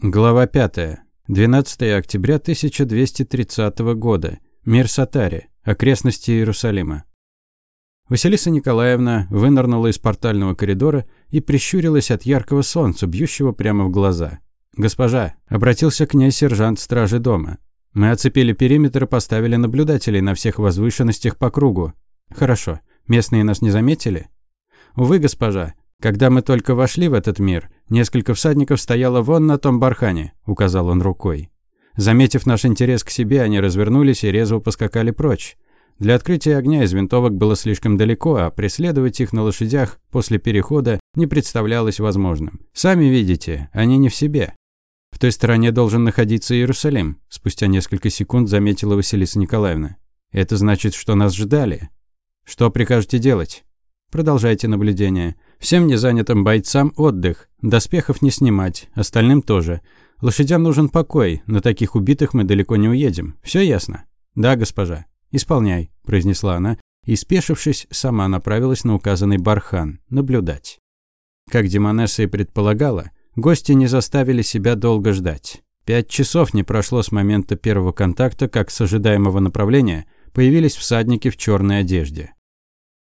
Глава 5. 12 октября 1230 года. Мир Сатари. Окрестности Иерусалима. Василиса Николаевна вынырнула из портального коридора и прищурилась от яркого солнца, бьющего прямо в глаза. «Госпожа», — обратился к ней сержант стражи дома. «Мы оцепили периметр и поставили наблюдателей на всех возвышенностях по кругу». «Хорошо. Местные нас не заметили?» «Увы, госпожа. Когда мы только вошли в этот мир, несколько всадников стояло вон на том бархане, указал он рукой. Заметив наш интерес к себе, они развернулись и резво поскакали прочь. Для открытия огня из винтовок было слишком далеко, а преследовать их на лошадях после перехода не представлялось возможным. Сами видите, они не в себе. В той стороне должен находиться Иерусалим, спустя несколько секунд заметила Василиса Николаевна. Это значит, что нас ждали. Что прикажете делать? Продолжайте наблюдение. Всем незанятым бойцам отдых, доспехов не снимать, остальным тоже. Лошадям нужен покой, на таких убитых мы далеко не уедем. Все ясно? Да, госпожа. Исполняй, произнесла она и, спешившись, сама направилась на указанный бархан, наблюдать. Как Демонесса и предполагала, гости не заставили себя долго ждать. Пять часов не прошло с момента первого контакта, как с ожидаемого направления появились всадники в черной одежде.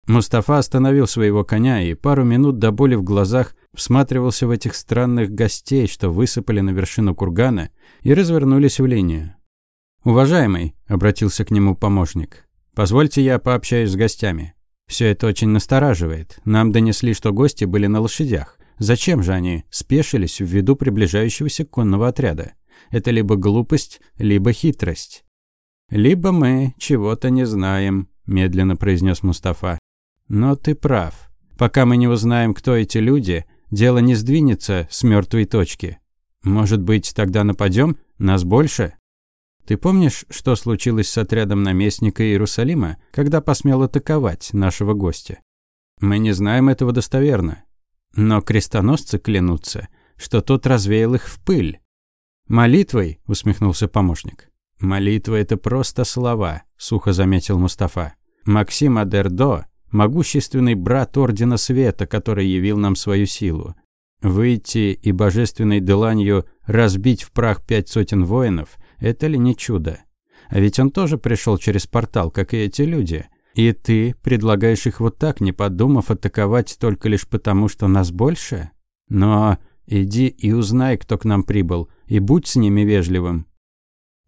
Мустафа остановил своего коня и пару минут до боли в глазах всматривался в этих странных гостей, что высыпали на вершину кургана и развернулись в линию. «Уважаемый», – обратился к нему помощник, – «позвольте я пообщаюсь с гостями. Все это очень настораживает. Нам донесли, что гости были на лошадях. Зачем же они спешились в виду приближающегося конного отряда? Это либо глупость, либо хитрость». «Либо мы чего-то не знаем», – медленно произнес Мустафа. Но ты прав. Пока мы не узнаем, кто эти люди, дело не сдвинется с мертвой точки. Может быть, тогда нападем? Нас больше? Ты помнишь, что случилось с отрядом наместника Иерусалима, когда посмел атаковать нашего гостя? Мы не знаем этого достоверно. Но крестоносцы клянутся, что тот развеял их в пыль. «Молитвой?» – усмехнулся помощник. «Молитва – это просто слова», – сухо заметил Мустафа. Максим Адердо могущественный брат Ордена Света, который явил нам свою силу. Выйти и божественной деланью разбить в прах пять сотен воинов – это ли не чудо? А ведь он тоже пришел через портал, как и эти люди. И ты предлагаешь их вот так, не подумав, атаковать только лишь потому, что нас больше? Но иди и узнай, кто к нам прибыл, и будь с ними вежливым.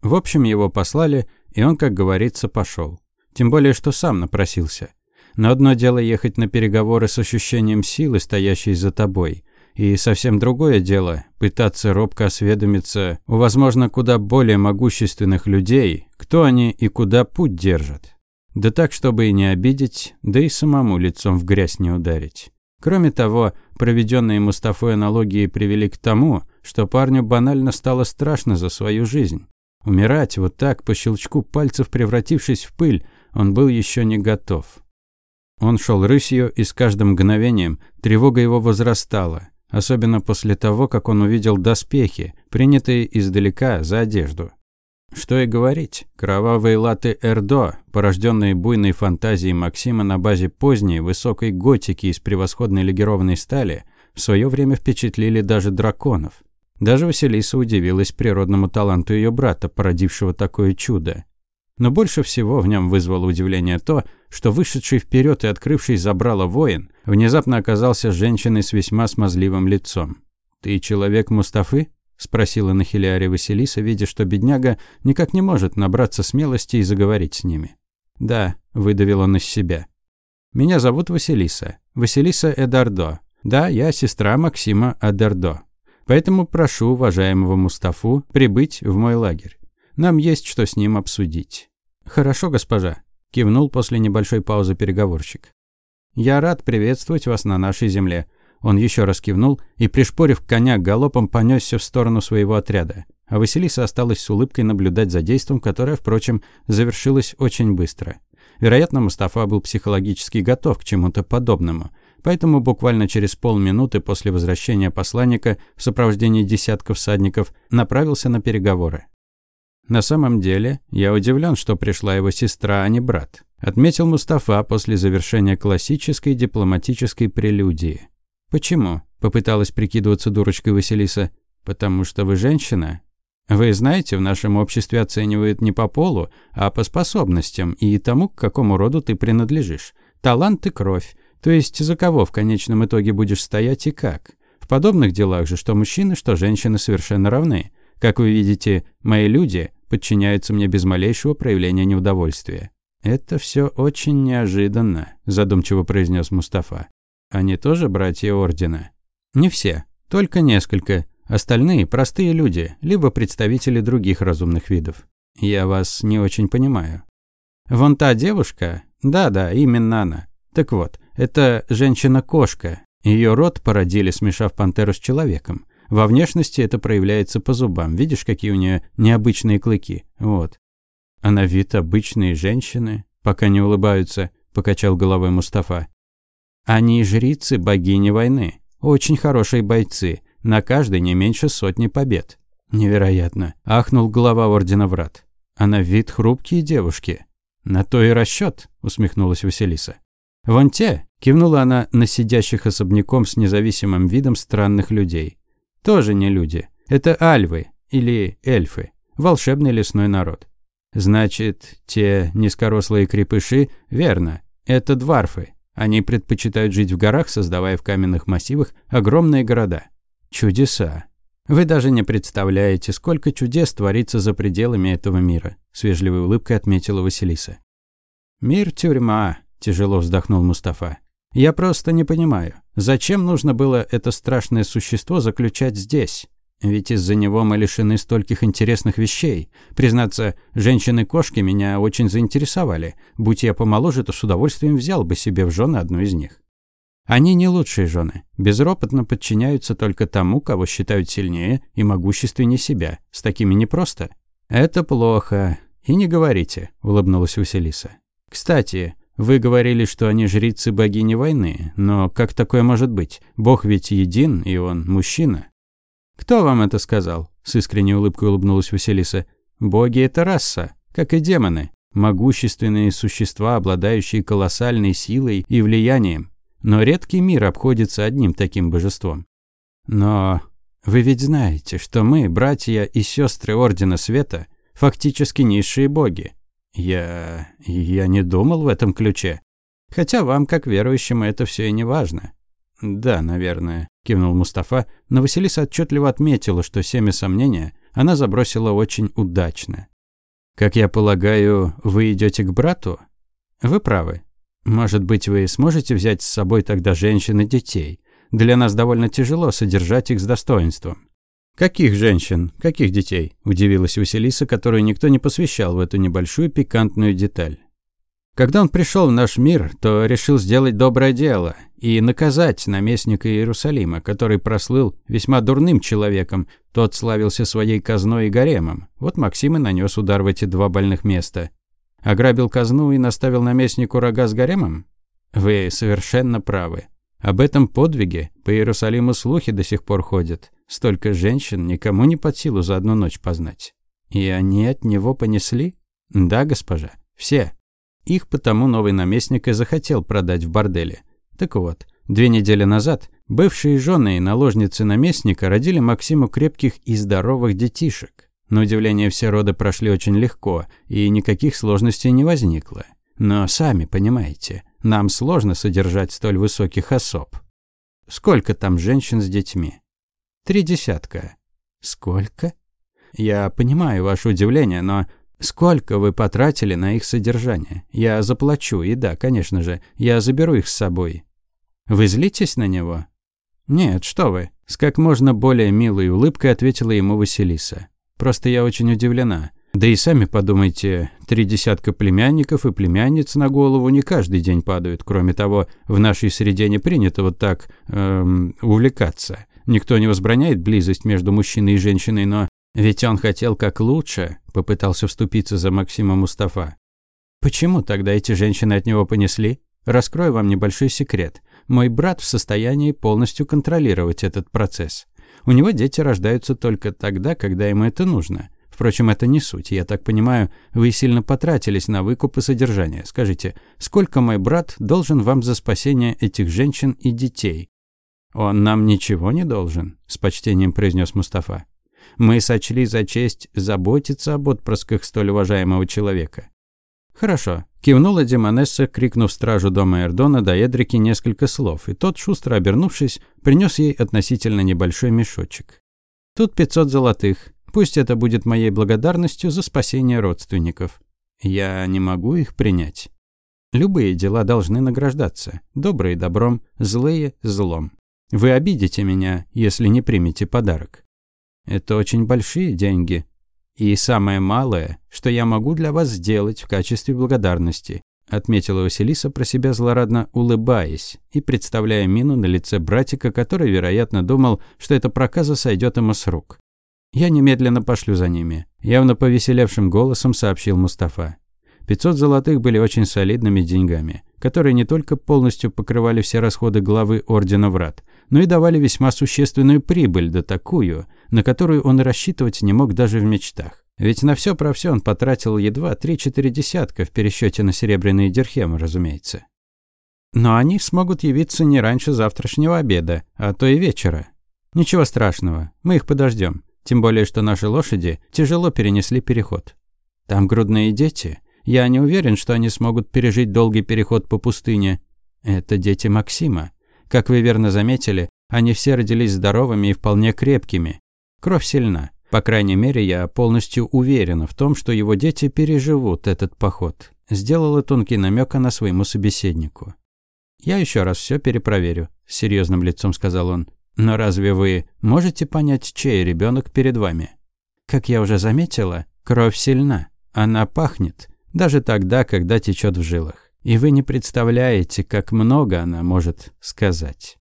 В общем, его послали, и он, как говорится, пошел. Тем более, что сам напросился. Но одно дело ехать на переговоры с ощущением силы, стоящей за тобой, и совсем другое дело – пытаться робко осведомиться у, возможно, куда более могущественных людей, кто они и куда путь держат. Да так, чтобы и не обидеть, да и самому лицом в грязь не ударить. Кроме того, проведенные Мустафой аналогии привели к тому, что парню банально стало страшно за свою жизнь. Умирать вот так, по щелчку пальцев превратившись в пыль, он был еще не готов. Он шел рысью, и с каждым мгновением тревога его возрастала, особенно после того, как он увидел доспехи, принятые издалека за одежду. Что и говорить, кровавые латы Эрдо, порожденные буйной фантазией Максима на базе поздней высокой готики из превосходной легированной стали, в свое время впечатлили даже драконов. Даже Василиса удивилась природному таланту ее брата, породившего такое чудо. Но больше всего в нем вызвало удивление то, что вышедший вперед и открывший забрало воин внезапно оказался женщиной с весьма смазливым лицом. «Ты человек Мустафы?» – спросила на Хилиаре Василиса, видя, что бедняга никак не может набраться смелости и заговорить с ними. «Да», – выдавил он из себя. «Меня зовут Василиса. Василиса Эдардо. Да, я сестра Максима Эдардо. Поэтому прошу уважаемого Мустафу прибыть в мой лагерь. Нам есть что с ним обсудить». «Хорошо, госпожа», – кивнул после небольшой паузы переговорщик. «Я рад приветствовать вас на нашей земле». Он еще раз кивнул и, пришпорив коня галопом, понесся в сторону своего отряда. А Василиса осталась с улыбкой наблюдать за действом, которое, впрочем, завершилось очень быстро. Вероятно, Мустафа был психологически готов к чему-то подобному, поэтому буквально через полминуты после возвращения посланника в сопровождении десятков всадников направился на переговоры. На самом деле, я удивлен, что пришла его сестра, а не брат. Отметил Мустафа после завершения классической дипломатической прелюдии. «Почему?» – попыталась прикидываться дурочкой Василиса. Потому что вы женщина? Вы знаете, в нашем обществе оценивают не по полу, а по способностям и тому, к какому роду ты принадлежишь. Талант и кровь. То есть за кого в конечном итоге будешь стоять и как. В подобных делах же что мужчины, что женщины совершенно равны. Как вы видите, мои люди подчиняются мне без малейшего проявления неудовольствия. «Это все очень неожиданно», – задумчиво произнес Мустафа. «Они тоже братья Ордена?» «Не все, только несколько. Остальные – простые люди, либо представители других разумных видов. Я вас не очень понимаю». «Вон та девушка?» «Да-да, именно она. Так вот, это женщина-кошка. Ее род породили, смешав пантеру с человеком. Во внешности это проявляется по зубам. Видишь, какие у нее необычные клыки? Вот. А на вид обычные женщины, пока не улыбаются, покачал головой Мустафа. Они жрицы богини войны. Очень хорошие бойцы. На каждой не меньше сотни побед. Невероятно. Ахнул глава Ордена Врат. А на вид хрупкие девушки. На то и расчет, усмехнулась Василиса. Вон те, кивнула она на сидящих особняком с независимым видом странных людей. Тоже не люди. Это альвы или эльфы. Волшебный лесной народ. Значит, те низкорослые крепыши, верно, это дварфы. Они предпочитают жить в горах, создавая в каменных массивах огромные города. Чудеса. Вы даже не представляете, сколько чудес творится за пределами этого мира, с вежливой улыбкой отметила Василиса. Мир тюрьма, тяжело вздохнул Мустафа. Я просто не понимаю, зачем нужно было это страшное существо заключать здесь? Ведь из-за него мы лишены стольких интересных вещей. Признаться, женщины-кошки меня очень заинтересовали. Будь я помоложе, то с удовольствием взял бы себе в жены одну из них. Они не лучшие жены. Безропотно подчиняются только тому, кого считают сильнее и могущественнее себя. С такими непросто. Это плохо. И не говорите, улыбнулась Василиса. Кстати, вы говорили, что они жрицы богини войны, но как такое может быть? Бог ведь един, и он мужчина. «Кто вам это сказал?» – с искренней улыбкой улыбнулась Василиса. «Боги – это раса, как и демоны. Могущественные существа, обладающие колоссальной силой и влиянием. Но редкий мир обходится одним таким божеством. Но вы ведь знаете, что мы, братья и сестры Ордена Света, фактически низшие боги. Я... я не думал в этом ключе. Хотя вам, как верующим, это все и не важно. Да, наверное кивнул Мустафа, но Василиса отчетливо отметила, что семя сомнения она забросила очень удачно. «Как я полагаю, вы идете к брату?» «Вы правы. Может быть, вы сможете взять с собой тогда женщин и детей? Для нас довольно тяжело содержать их с достоинством». «Каких женщин? Каких детей?» – удивилась Василиса, которую никто не посвящал в эту небольшую пикантную деталь. Когда он пришел в наш мир, то решил сделать доброе дело и наказать наместника Иерусалима, который прослыл весьма дурным человеком. Тот славился своей казной и гаремом. Вот Максим и нанес удар в эти два больных места. Ограбил казну и наставил наместнику рога с гаремом? Вы совершенно правы. Об этом подвиге по Иерусалиму слухи до сих пор ходят. Столько женщин никому не под силу за одну ночь познать. И они от него понесли? Да, госпожа, все. Их потому новый наместник и захотел продать в борделе. Так вот, две недели назад бывшие жены и наложницы наместника родили Максиму крепких и здоровых детишек. На удивление, все роды прошли очень легко, и никаких сложностей не возникло. Но сами понимаете, нам сложно содержать столь высоких особ. Сколько там женщин с детьми? Три десятка. Сколько? Я понимаю ваше удивление, но Сколько вы потратили на их содержание? Я заплачу, и да, конечно же, я заберу их с собой. Вы злитесь на него? Нет, что вы. С как можно более милой улыбкой ответила ему Василиса. Просто я очень удивлена. Да и сами подумайте, три десятка племянников и племянниц на голову не каждый день падают. Кроме того, в нашей среде не принято вот так эм, увлекаться. Никто не возбраняет близость между мужчиной и женщиной, но ведь он хотел как лучше, попытался вступиться за Максима Мустафа. Почему тогда эти женщины от него понесли? Раскрою вам небольшой секрет. Мой брат в состоянии полностью контролировать этот процесс. У него дети рождаются только тогда, когда ему это нужно. Впрочем, это не суть. Я так понимаю, вы сильно потратились на выкуп и содержание. Скажите, сколько мой брат должен вам за спасение этих женщин и детей? «Он нам ничего не должен», – с почтением произнес Мустафа. «Мы сочли за честь заботиться об отпрысках столь уважаемого человека». «Хорошо», – кивнула Демонесса, крикнув стражу дома Эрдона до Эдрики несколько слов, и тот, шустро обернувшись, принес ей относительно небольшой мешочек. «Тут пятьсот золотых. Пусть это будет моей благодарностью за спасение родственников. Я не могу их принять». Любые дела должны награждаться. Добрые – добром, злые – злом. Вы обидите меня, если не примете подарок. Это очень большие деньги. И самое малое, что я могу для вас сделать в качестве благодарности, отметила Василиса про себя злорадно улыбаясь и представляя мину на лице братика, который, вероятно, думал, что эта проказа сойдет ему с рук. «Я немедленно пошлю за ними», – явно повеселевшим голосом сообщил Мустафа. 500 золотых были очень солидными деньгами, которые не только полностью покрывали все расходы главы Ордена Врат, но и давали весьма существенную прибыль, да такую, на которую он рассчитывать не мог даже в мечтах. Ведь на все про все он потратил едва 3-4 десятка в пересчете на серебряные дирхемы, разумеется. Но они смогут явиться не раньше завтрашнего обеда, а то и вечера. Ничего страшного, мы их подождем. Тем более, что наши лошади тяжело перенесли переход. Там грудные дети – я не уверен, что они смогут пережить долгий переход по пустыне. Это дети Максима. Как вы верно заметили, они все родились здоровыми и вполне крепкими. Кровь сильна. По крайней мере, я полностью уверена в том, что его дети переживут этот поход. Сделала тонкий намек она своему собеседнику. «Я еще раз все перепроверю», – с серьезным лицом сказал он. «Но разве вы можете понять, чей ребенок перед вами?» «Как я уже заметила, кровь сильна. Она пахнет даже тогда, когда течет в жилах. И вы не представляете, как много она может сказать.